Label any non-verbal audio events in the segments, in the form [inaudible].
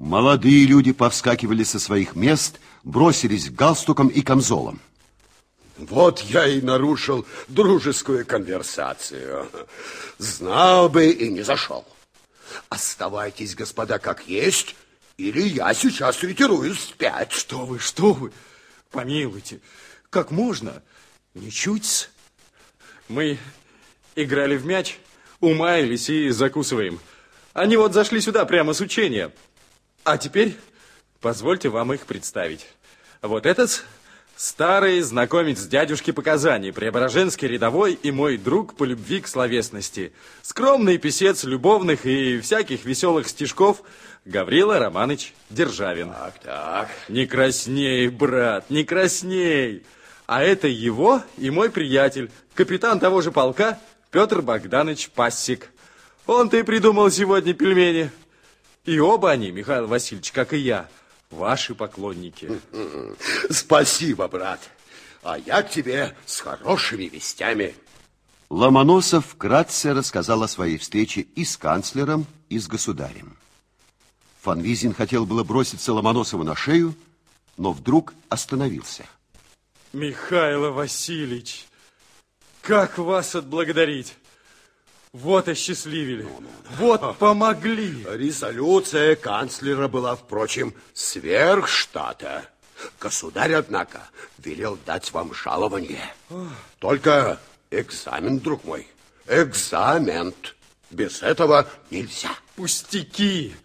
Молодые люди повскакивали со своих мест, бросились к галстукам и камзолам. Вот я и нарушил дружескую конверсацию. Знал бы и не зашел. Оставайтесь, господа, как есть, или я сейчас ретируюсь вспять. Что вы, что вы? Помилуйте, как можно? Ничуть. Мы играли в мяч, умаялись и закусываем. Они вот зашли сюда прямо с учения. А теперь позвольте вам их представить. Вот этот старый знакомец дядюшки показаний, Преображенский рядовой и мой друг по любви к словесности. Скромный писец любовных и всяких веселых стишков Гаврила Романыч Державин. Так, так. Не красней, брат, не красней. А это его и мой приятель, капитан того же полка Петр Богданович Пассик. Он-то и придумал сегодня пельмени. И оба они, Михаил Васильевич, как и я, ваши поклонники. [laughs] Спасибо, брат. А я к тебе с хорошими вестями. Ломоносов вкратце рассказал о своей встрече и с канцлером, и с государем. Фанвизин хотел было броситься Ломоносову на шею, но вдруг остановился. Михаил Васильевич, как вас отблагодарить? Вот осчастливили, вот помогли. Резолюция канцлера была, впрочем, сверх штата. Государь, однако, велел дать вам жалование. Только экзамен, друг мой, экзамен. Без этого нельзя. Пустяки.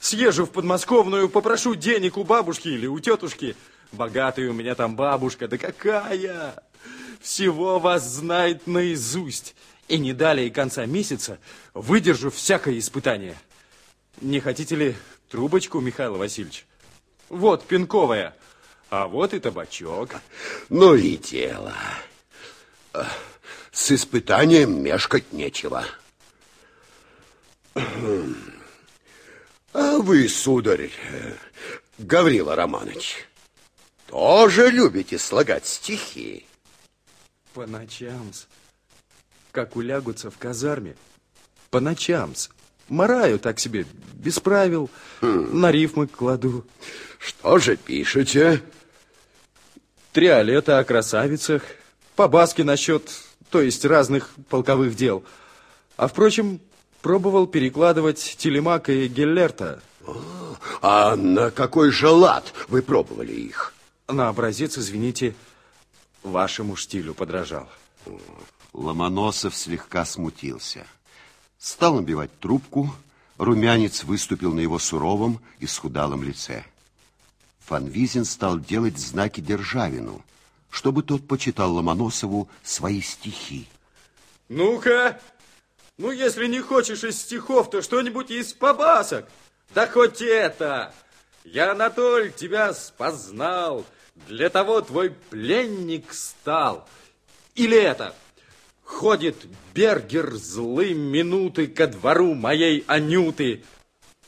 Съезжу в подмосковную, попрошу денег у бабушки или у тетушки. Богатая у меня там бабушка, да какая! Всего вас знает наизусть и не далее конца месяца выдержу всякое испытание. Не хотите ли трубочку, Михаил Васильевич? Вот пинковая, а вот и табачок. Ну и дело. С испытанием мешкать нечего. А вы, сударь, Гаврила Романович, тоже любите слагать стихи? По ночам как улягутся в казарме, по ночам Мараю так себе, без правил, хм. на рифмы кладу. Что же пишете? Триолета о красавицах, по баске насчет, то есть разных полковых дел. А, впрочем, пробовал перекладывать Телемака и Геллерта. А, а на какой же лад вы пробовали их? На образец, извините, вашему штилю подражал. Ломоносов слегка смутился. Стал набивать трубку, румянец выступил на его суровом и схудалом лице. Фанвизин стал делать знаки Державину, чтобы тот почитал Ломоносову свои стихи. Ну-ка, ну если не хочешь из стихов, то что-нибудь из побасок. Да хоть это! Я, Анатоль, тебя спознал, для того твой пленник стал. Или это... Ходит Бергер злым минуты ко двору моей Анюты.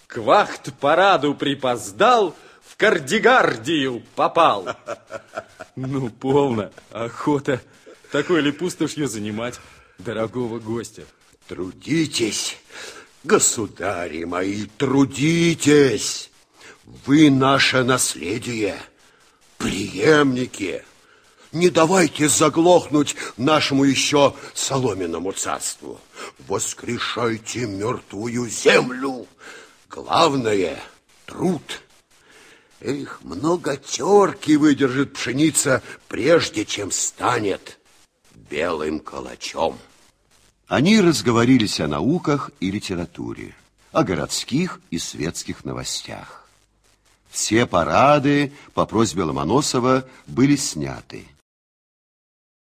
К вахт-параду припоздал, в кардигардию попал. [laughs] Ну, полно, охота. Такой ли пустошью занимать дорогого гостя? Трудитесь, государи мои, трудитесь. Вы наше наследие, преемники. Не давайте заглохнуть нашему еще соломенному царству. Воскрешайте мертвую землю. Главное — труд. Эх, много терки выдержит пшеница, прежде чем станет белым калачом. Они разговорились о науках и литературе, о городских и светских новостях. Все парады по просьбе Ломоносова были сняты.